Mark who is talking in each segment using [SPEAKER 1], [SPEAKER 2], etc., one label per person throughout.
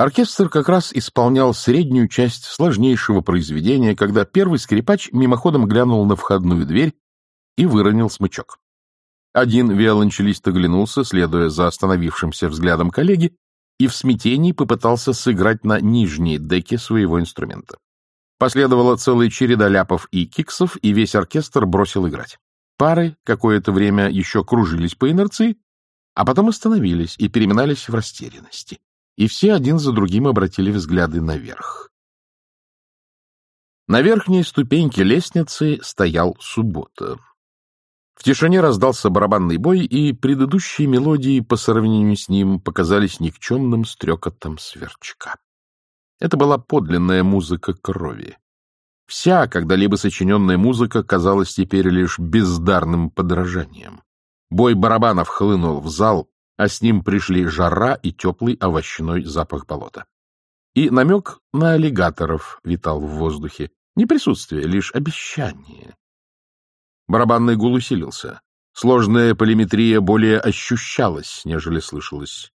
[SPEAKER 1] Оркестр как раз исполнял среднюю часть сложнейшего произведения, когда первый скрипач мимоходом глянул на входную дверь и выронил смычок. Один виолончелист оглянулся, следуя за остановившимся взглядом коллеги, и в смятении попытался сыграть на нижней деке своего инструмента. Последовала целая череда ляпов и киксов, и весь оркестр бросил играть. Пары какое-то время еще кружились по инерции, а потом остановились и переминались в растерянности. И все один за другим обратили взгляды наверх. На верхней ступеньке лестницы стоял суббота. В тишине раздался барабанный бой, и предыдущие мелодии по сравнению с ним показались никчемным стрекотом сверчка. Это была подлинная музыка крови. Вся когда-либо сочиненная музыка казалась теперь лишь бездарным подражанием. Бой барабанов хлынул в зал, а с ним пришли жара и теплый овощной запах болота. И намек на аллигаторов витал в воздухе. Не присутствие, лишь обещание. Барабанный гул усилился. Сложная полиметрия более ощущалась, нежели слышалась.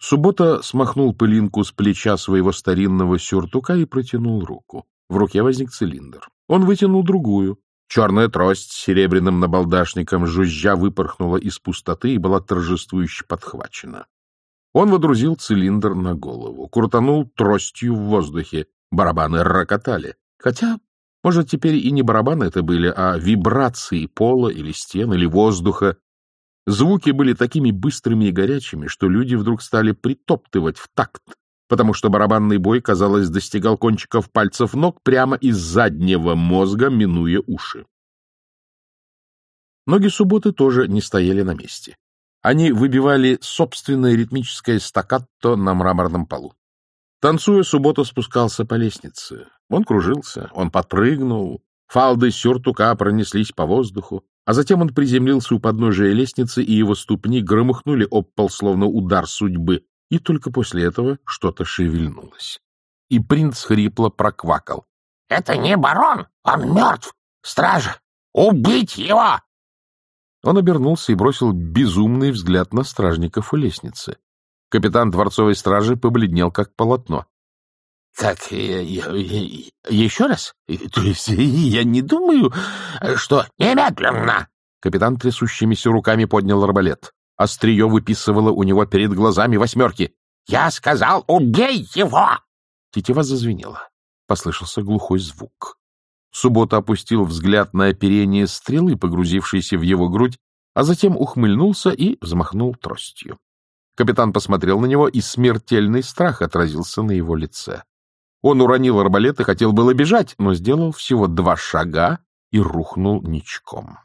[SPEAKER 1] Суббота смахнул пылинку с плеча своего старинного сюртука и протянул руку. В руке возник цилиндр. Он вытянул другую. Черная трость с серебряным набалдашником жужжа выпорхнула из пустоты и была торжествующе подхвачена. Он водрузил цилиндр на голову, крутанул тростью в воздухе. Барабаны рокотали. Хотя, может, теперь и не барабаны это были, а вибрации пола или стен, или воздуха, Звуки были такими быстрыми и горячими, что люди вдруг стали притоптывать в такт, потому что барабанный бой, казалось, достигал кончиков пальцев ног прямо из заднего мозга, минуя уши. Ноги субботы тоже не стояли на месте. Они выбивали собственное ритмическое стаккато на мраморном полу. Танцуя, суббота спускался по лестнице. Он кружился, он подпрыгнул, фалды сюртука пронеслись по воздуху, а затем он приземлился у подножия лестницы, и его ступни громыхнули об пол, словно удар судьбы, и только после этого что-то шевельнулось. И принц хрипло проквакал.
[SPEAKER 2] — Это не барон, он мертв! Стража! Убить его!
[SPEAKER 1] Он обернулся и бросил безумный взгляд на стражников у лестницы. Капитан дворцовой стражи побледнел, как полотно.
[SPEAKER 2] — Как, еще раз? То есть я не думаю, что немедленно.
[SPEAKER 1] Капитан трясущимися руками поднял арбалет. Острие выписывало у него перед глазами восьмерки.
[SPEAKER 2] — Я сказал, убей его!
[SPEAKER 1] Тетива зазвенела. Послышался глухой звук. Суббота опустил взгляд на оперение стрелы, погрузившейся в его грудь, а затем ухмыльнулся и взмахнул тростью. Капитан посмотрел на него, и смертельный страх отразился на его лице. Он уронил арбалет и хотел было бежать, но сделал всего два шага и рухнул ничком.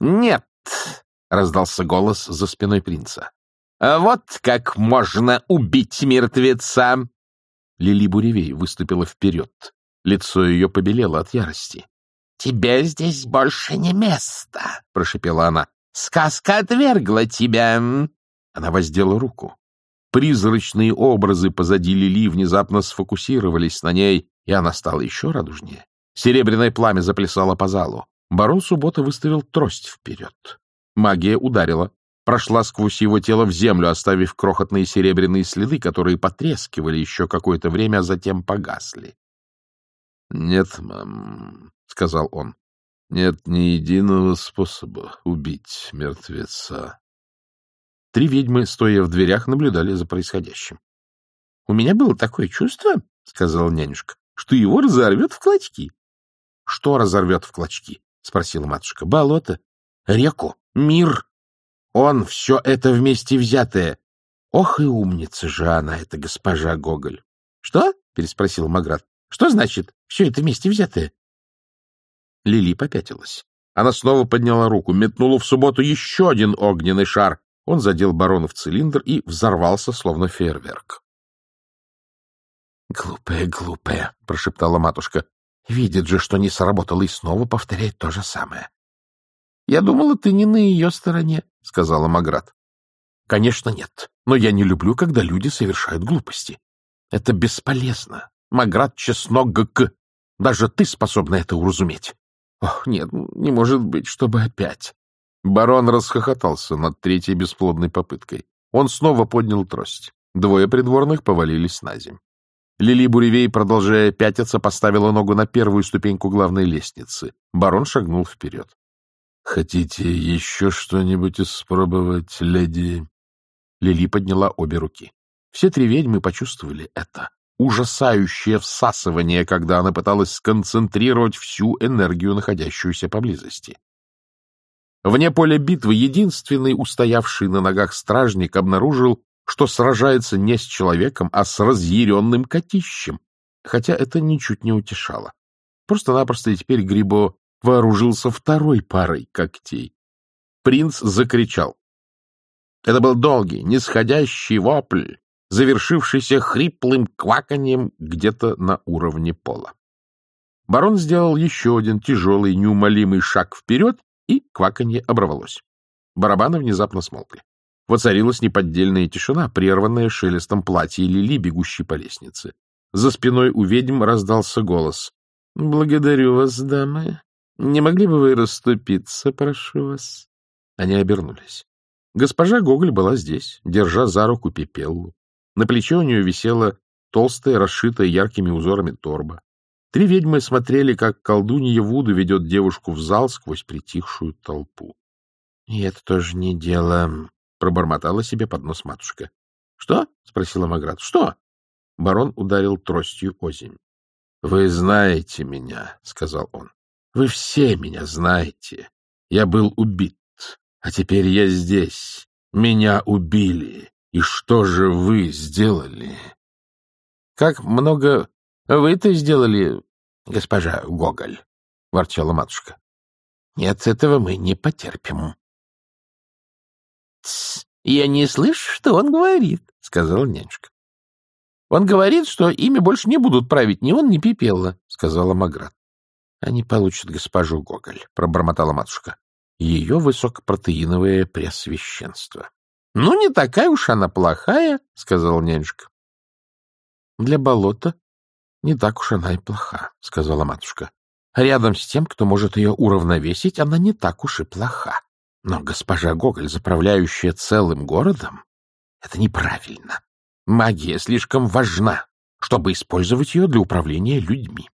[SPEAKER 2] «Нет!» — раздался голос за спиной принца. «Вот как можно убить мертвеца!»
[SPEAKER 1] Лили Буревей выступила вперед. Лицо ее побелело от ярости.
[SPEAKER 2] «Тебе здесь больше не место!» — прошепела она. «Сказка отвергла тебя!»
[SPEAKER 1] Она воздела руку. Призрачные образы позади Лили внезапно сфокусировались на ней, и она стала еще радужнее. Серебряное пламя заплясало по залу. Барон Суббота выставил трость вперед. Магия ударила, прошла сквозь его тело в землю, оставив крохотные серебряные следы, которые потрескивали еще какое-то время, а затем погасли. — Нет, мам, — сказал он, — нет ни единого способа убить мертвеца. Три ведьмы, стоя в дверях, наблюдали за происходящим.
[SPEAKER 2] — У меня было такое чувство, — сказала нянюшка, — что его разорвет в клочки.
[SPEAKER 1] — Что разорвет в клочки? — спросила матушка.
[SPEAKER 2] — Болото, реку, мир. Он все это вместе взятое. Ох и умница же она, эта госпожа Гоголь. — Что? — переспросил Маград. — Что значит все это вместе взятое?
[SPEAKER 1] Лили попятилась. Она снова подняла руку, метнула в субботу еще один огненный шар, он задел барона в цилиндр и взорвался, словно фейерверк.
[SPEAKER 2] — Глупая, глупая, — прошептала матушка. — Видит же, что не сработало, и снова повторяет то же самое. — Я думала, ты не на ее стороне, — сказала Маград. — Конечно, нет, но я не люблю, когда люди совершают глупости. Это бесполезно. Маград чеснок ГК. Даже ты способна это уразуметь. Ох, нет, не может быть, чтобы опять.
[SPEAKER 1] Барон расхохотался над третьей бесплодной попыткой. Он снова поднял трость. Двое придворных повалились на земь. Лили Буревей, продолжая пятиться, поставила ногу на первую ступеньку главной лестницы. Барон шагнул вперед. — Хотите еще что-нибудь испробовать, леди? Лили подняла обе руки. Все три ведьмы почувствовали это. Ужасающее всасывание, когда она пыталась сконцентрировать всю энергию, находящуюся поблизости. Вне поля битвы единственный устоявший на ногах стражник обнаружил, что сражается не с человеком, а с разъяренным котищем, хотя это ничуть не утешало. Просто-напросто теперь Грибо вооружился второй парой когтей. Принц закричал. Это был долгий, нисходящий вопль, завершившийся хриплым кваканьем где-то на уровне пола. Барон сделал еще один тяжелый, неумолимый шаг вперед, и кваканье оборвалось. Барабаны внезапно смолкли. Воцарилась неподдельная тишина, прерванная шелестом платья Лили, бегущей по лестнице. За спиной у ведьм раздался голос. — Благодарю вас, дамы. Не могли бы вы расступиться, прошу вас? Они обернулись. Госпожа Гоголь была здесь, держа за руку Пепеллу. На плече у нее висела толстая, расшитая яркими узорами торба. Три ведьмы смотрели, как колдунья Вуду ведет девушку в зал сквозь притихшую толпу. — И это тоже не дело, — пробормотала себе под нос матушка. — Что? — спросила Маград. — Что? Барон ударил тростью озимь. — Вы знаете меня, — сказал он. — Вы все меня знаете. Я был убит, а теперь я здесь. Меня убили. И что же вы сделали? — Как много вы-то сделали, госпожа Гоголь, — ворчала матушка. — Нет, этого мы не потерпим. — Я не слышу, что он говорит, — сказала нянюшка. — Он говорит, что ими больше не будут править ни он, ни Пипелла, — сказала Маград. — Они получат госпожу Гоголь, — пробормотала матушка. Ее высокопротеиновое пресвященство. — Ну, не такая уж она плохая, — сказала нянюшка. — Для болота не так уж она и плоха, — сказала матушка. — Рядом с тем, кто может ее уравновесить, она не так уж и плоха. Но госпожа Гоголь, заправляющая целым городом, это неправильно. Магия слишком важна, чтобы использовать ее для управления людьми.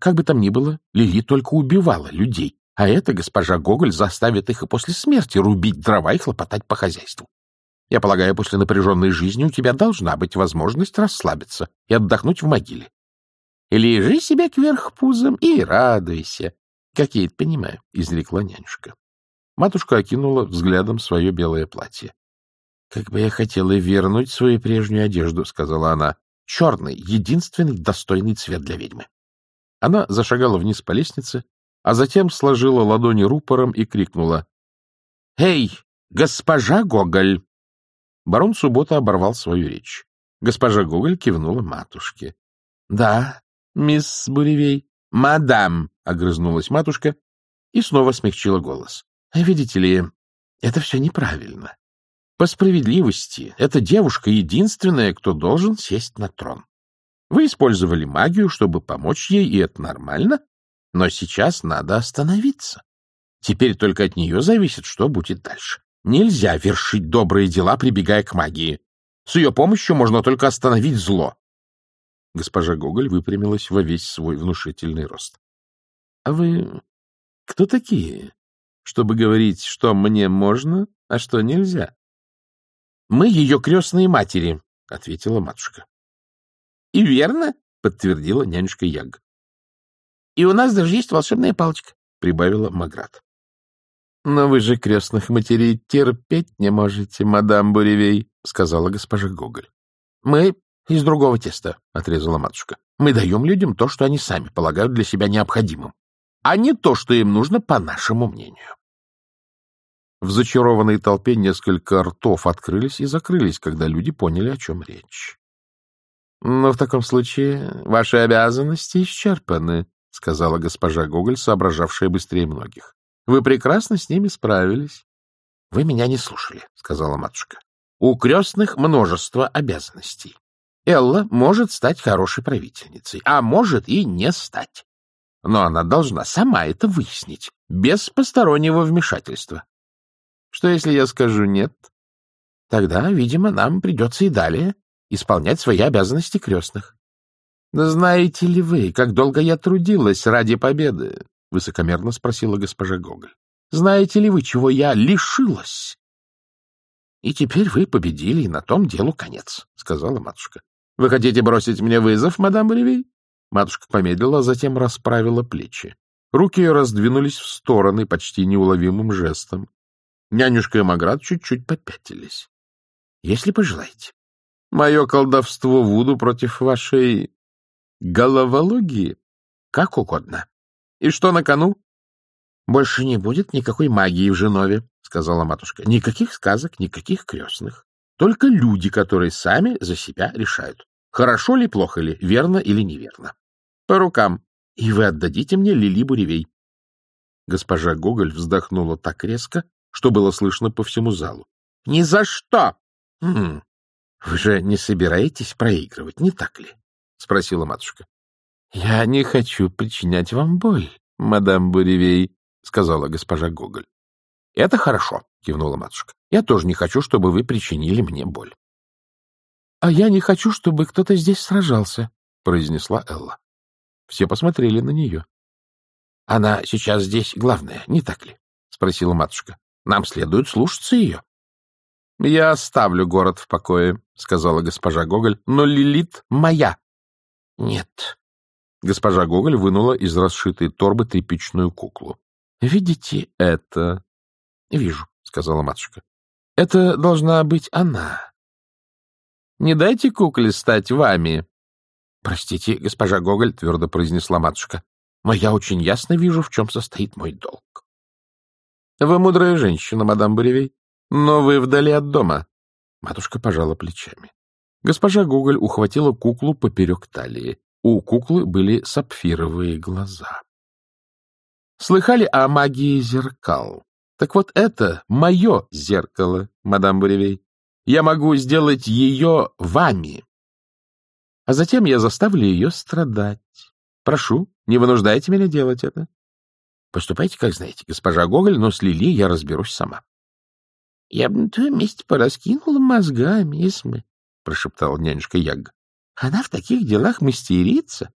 [SPEAKER 1] Как бы там ни было, Лили только убивала людей, а эта госпожа Гоголь заставит их и после смерти рубить дрова и хлопотать по хозяйству. Я полагаю, после напряженной жизни у тебя должна быть возможность расслабиться и отдохнуть в могиле. Лежи себя кверх пузом и радуйся. Как я это понимаю, — изрекла нянюшка. Матушка окинула взглядом свое белое платье. — Как бы я хотела вернуть свою прежнюю одежду, — сказала она. — Черный — единственный достойный цвет для ведьмы. Она зашагала вниз по лестнице, а затем сложила ладони рупором и крикнула. — Эй, госпожа Гоголь! Барон Суббота оборвал свою речь. Госпожа Гоголь кивнула матушке. — Да, мисс Буревей. — Мадам! — огрызнулась матушка и снова смягчила голос. Видите ли, это все неправильно. По справедливости, эта девушка единственная, кто должен сесть на трон. Вы использовали магию, чтобы помочь ей, и это нормально, но сейчас надо остановиться. Теперь только от нее зависит, что будет дальше. Нельзя вершить добрые дела, прибегая к магии. С ее помощью можно только остановить зло. Госпожа Гоголь выпрямилась во весь свой внушительный рост. — А вы кто такие? чтобы говорить, что мне можно, а что нельзя. — Мы ее крестные матери, — ответила матушка. — И верно, — подтвердила нянюшка Яг. — И у нас даже есть волшебная палочка, — прибавила Маград. — Но вы же крестных матерей терпеть не можете, мадам Буревей, — сказала госпожа Гоголь. — Мы из другого теста, — отрезала матушка. — Мы даем людям то, что они сами полагают для себя необходимым а не то, что им нужно, по нашему мнению. В зачарованной толпе несколько ртов открылись и закрылись, когда люди поняли, о чем речь. — Но в таком случае ваши обязанности исчерпаны, — сказала госпожа Гоголь, соображавшая быстрее многих. — Вы прекрасно с ними справились. — Вы меня не слушали, — сказала матушка. — У крестных множество обязанностей. Элла может стать хорошей правительницей, а может и не стать но она должна сама это выяснить, без постороннего вмешательства. Что, если я скажу «нет»?
[SPEAKER 2] Тогда, видимо, нам придется и далее исполнять свои обязанности крестных. — знаете ли вы, как долго я трудилась ради победы? — высокомерно спросила госпожа Гоголь. — Знаете ли вы, чего я лишилась? — И теперь вы победили, и на том делу конец, — сказала матушка. — Вы хотите бросить мне вызов, мадам Бревей? Матушка помедлила, а затем расправила плечи. Руки ее раздвинулись в стороны почти неуловимым жестом. Нянюшка и Маград чуть-чуть попятились. — Если пожелаете. Мое колдовство Вуду против вашей головологии? Как угодно. И что на кону? — Больше не будет никакой магии в Женове, — сказала матушка. — Никаких сказок, никаких крестных. Только люди, которые сами за себя решают, хорошо ли, плохо ли, верно или неверно. По рукам. И вы отдадите мне Лили Буревей. Госпожа Гоголь вздохнула так резко, что было слышно по всему залу. — Ни за что! «Хм, — Вы же не собираетесь проигрывать, не так ли? — спросила матушка. — Я не хочу причинять вам боль, мадам Буревей, — сказала госпожа Гоголь. — Это хорошо, — кивнула матушка. — Я тоже не хочу, чтобы вы причинили мне боль. — А я не хочу, чтобы кто-то здесь сражался, — произнесла Элла. Все посмотрели на нее. — Она сейчас здесь главная, не так ли? — спросила матушка. — Нам следует слушаться ее. — Я оставлю город в покое, — сказала госпожа Гоголь, — но Лилит моя. — Нет. Госпожа Гоголь вынула из расшитой торбы тряпичную куклу. — Видите это? — Вижу, — сказала матушка. — Это должна быть она. — Не дайте кукле стать вами, — Простите, госпожа Гоголь, — твердо произнесла матушка, — но я очень ясно вижу, в чем состоит мой долг. — Вы мудрая женщина, мадам Буревей, но вы вдали от дома. Матушка пожала плечами. Госпожа Гоголь ухватила куклу поперек талии. У куклы были сапфировые глаза. Слыхали о магии зеркал? Так вот это мое зеркало, мадам Буревей. Я могу сделать ее вами, а затем я заставлю ее страдать. Прошу, не вынуждайте меня делать это. Поступайте, как знаете, госпожа Гоголь, но с Лили я разберусь сама. — Я бы на твоем месте пораскинула мозгами, Эсме, — прошептала нянюшка Ягга. — Она в таких делах мастерица.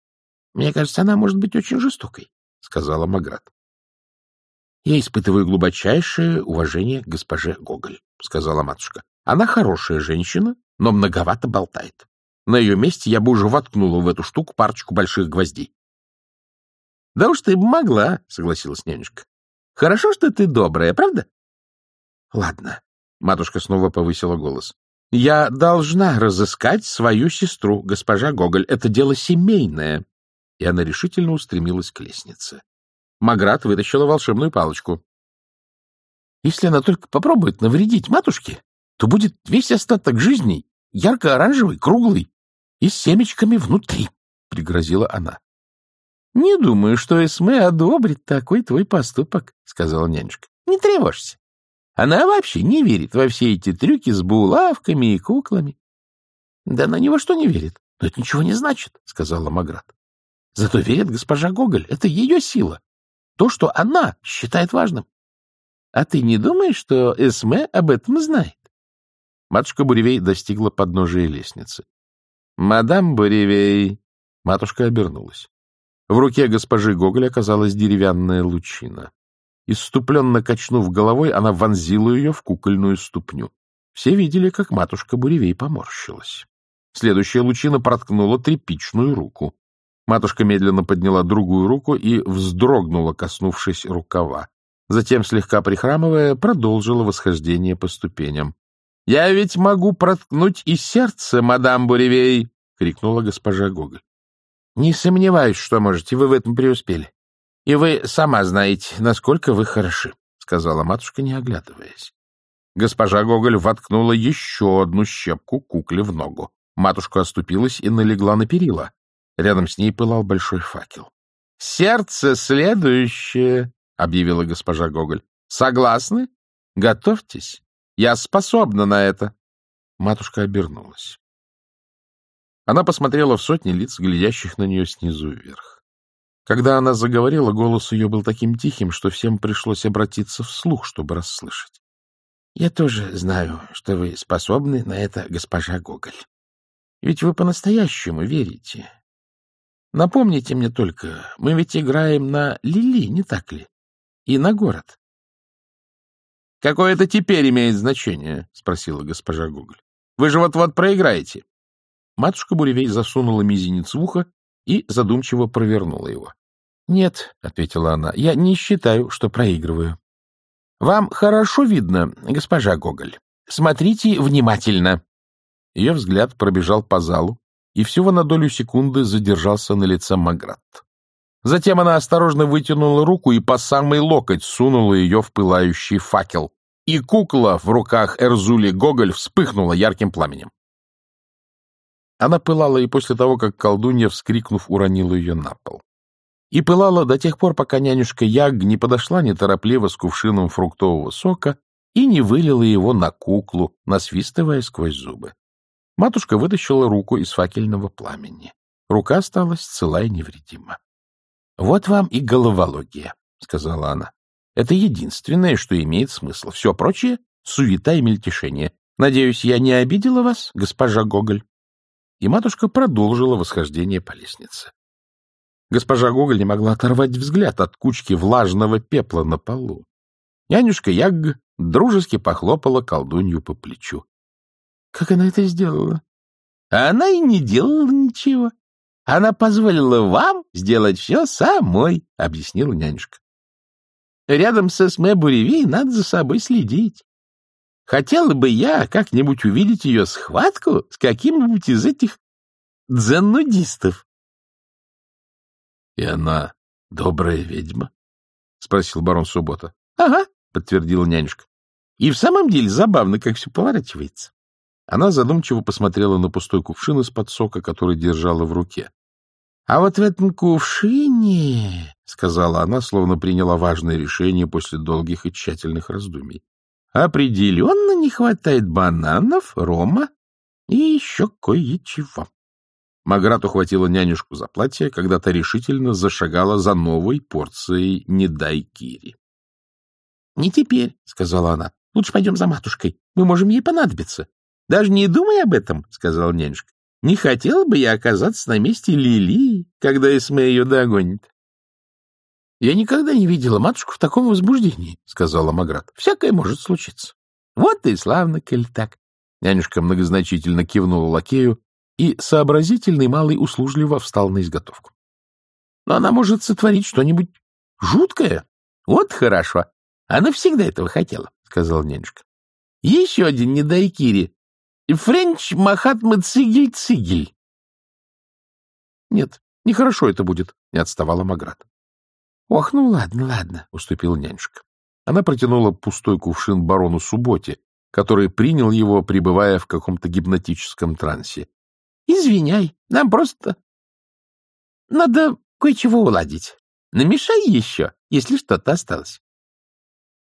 [SPEAKER 2] — Мне кажется, она может быть очень жестокой, — сказала Маград. — Я испытываю глубочайшее уважение к госпоже Гоголь, — сказала матушка. — Она хорошая женщина, но многовато болтает. На ее месте я бы уже воткнула в эту штуку парочку больших гвоздей. — Да уж ты бы могла, — согласилась нянюшка. — Хорошо, что ты добрая, правда? — Ладно, — матушка снова повысила голос. — Я должна разыскать свою сестру, госпожа Гоголь. Это дело семейное. И она решительно устремилась к лестнице. Маград вытащила волшебную палочку. — Если она только попробует навредить матушке, то будет весь остаток жизни ярко-оранжевый, круглый, и с семечками внутри, — пригрозила она. — Не думаю, что Эсме одобрит такой твой поступок, — сказала нянюшка. — Не тревожься. Она вообще не верит во все эти трюки с булавками и куклами. — Да на него что не верит? Но это ничего не значит, — сказала Маград. — Зато верит госпожа Гоголь. Это ее сила. То, что она считает важным. А ты не думаешь, что Эсме об этом знает? Матушка Буревей достигла подножия лестницы. «Мадам Буревей!» Матушка обернулась. В руке госпожи Гоголь оказалась деревянная лучина. Иступленно качнув головой, она вонзила ее в кукольную ступню. Все видели, как матушка Буревей поморщилась. Следующая лучина проткнула тряпичную руку. Матушка медленно подняла другую руку и вздрогнула, коснувшись рукава. Затем, слегка прихрамывая, продолжила восхождение по ступеням. — Я ведь могу проткнуть и сердце, мадам Буревей! — крикнула госпожа Гоголь. — Не сомневаюсь, что можете, вы в этом преуспели. И вы сама знаете, насколько вы хороши, — сказала матушка, не оглядываясь. Госпожа Гоголь воткнула еще одну щепку кукле в ногу. Матушка оступилась и налегла на перила. Рядом с ней пылал большой факел. — Сердце следующее, — объявила госпожа Гоголь. — Согласны? Готовьтесь. Я способна на это. Матушка обернулась. Она посмотрела в сотни лиц, глядящих на нее снизу вверх. Когда она заговорила, голос ее был таким тихим, что всем пришлось обратиться вслух, чтобы расслышать. — Я тоже знаю, что вы способны на это, госпожа Гоголь. Ведь вы по-настоящему верите. Напомните мне только, мы ведь играем на Лили, не так ли? И на город. — Какое это теперь имеет значение? — спросила госпожа Гоголь. — Вы же вот-вот проиграете. Матушка Буревей засунула мизинец в ухо и задумчиво провернула его. — Нет, — ответила она, — я не считаю, что проигрываю. — Вам хорошо видно, госпожа Гоголь. Смотрите внимательно. Ее взгляд пробежал по залу и всего на долю секунды задержался на лице Маград. Затем она осторожно вытянула руку и по самый локоть сунула ее в пылающий факел, и кукла в руках Эрзули Гоголь вспыхнула ярким пламенем. Она пылала и после того, как колдунья, вскрикнув, уронила ее на пол. И пылала до тех пор, пока нянюшка Яг не подошла неторопливо с кувшином фруктового сока и не вылила его на куклу, насвистывая сквозь зубы. Матушка вытащила руку из факельного пламени. Рука осталась цела и невредима. — Вот вам и головология, — сказала она. — Это единственное, что имеет смысл. Все прочее — суета и мельтешение. Надеюсь, я не обидела вас, госпожа Гоголь? И матушка продолжила восхождение по лестнице. Госпожа Гоголь не могла оторвать взгляд от кучки влажного пепла на полу. Нянюшка Яг дружески похлопала колдунью по плечу. — Как она это сделала? — Она и не делала ничего. Она позволила вам сделать все самой, — объяснила нянюшка. Рядом с Эсме Буревей надо за собой следить. Хотела бы я как-нибудь увидеть ее схватку с каким-нибудь из этих занудистов. — И она добрая ведьма? — спросил барон Суббота. — Ага, — подтвердила нянюшка. — И в самом деле забавно, как все поворачивается. Она задумчиво посмотрела на пустой кувшин из-под сока, который держала в руке. — А вот в этом кувшине, — сказала она, словно приняла важное решение после долгих и тщательных раздумий, — определенно не хватает бананов, рома и еще кое-чего. Маград ухватила нянюшку за платье, когда та решительно зашагала за новой порцией «Не дай Кири». — Не теперь, — сказала она. — Лучше пойдем за матушкой. Мы можем ей понадобиться. — Даже не думай об этом, — сказала нянюшка. — Не хотела бы я оказаться на месте Лили, когда Эсме ее догонит. — Я никогда не видела матушку в таком возбуждении, — сказала Маград. — Всякое может случиться. — Вот и славно, коль так. Нянюшка многозначительно кивнула лакею, и сообразительный малый услужливо встал на изготовку. Но она может сотворить что-нибудь жуткое. Вот хорошо. Она всегда этого хотела, — сказал нянюшка. Еще один недайкири. Френч Махатма Цигель-Цигель. Нет, нехорошо это будет, — не отставала Маград. Ох, ну ладно, ладно, — уступила нянюшка. Она протянула пустой кувшин барону Субботе, который принял его, пребывая в каком-то гипнотическом трансе. Извиняй, нам просто... Надо кое-чего уладить. Намешай еще, если что-то осталось.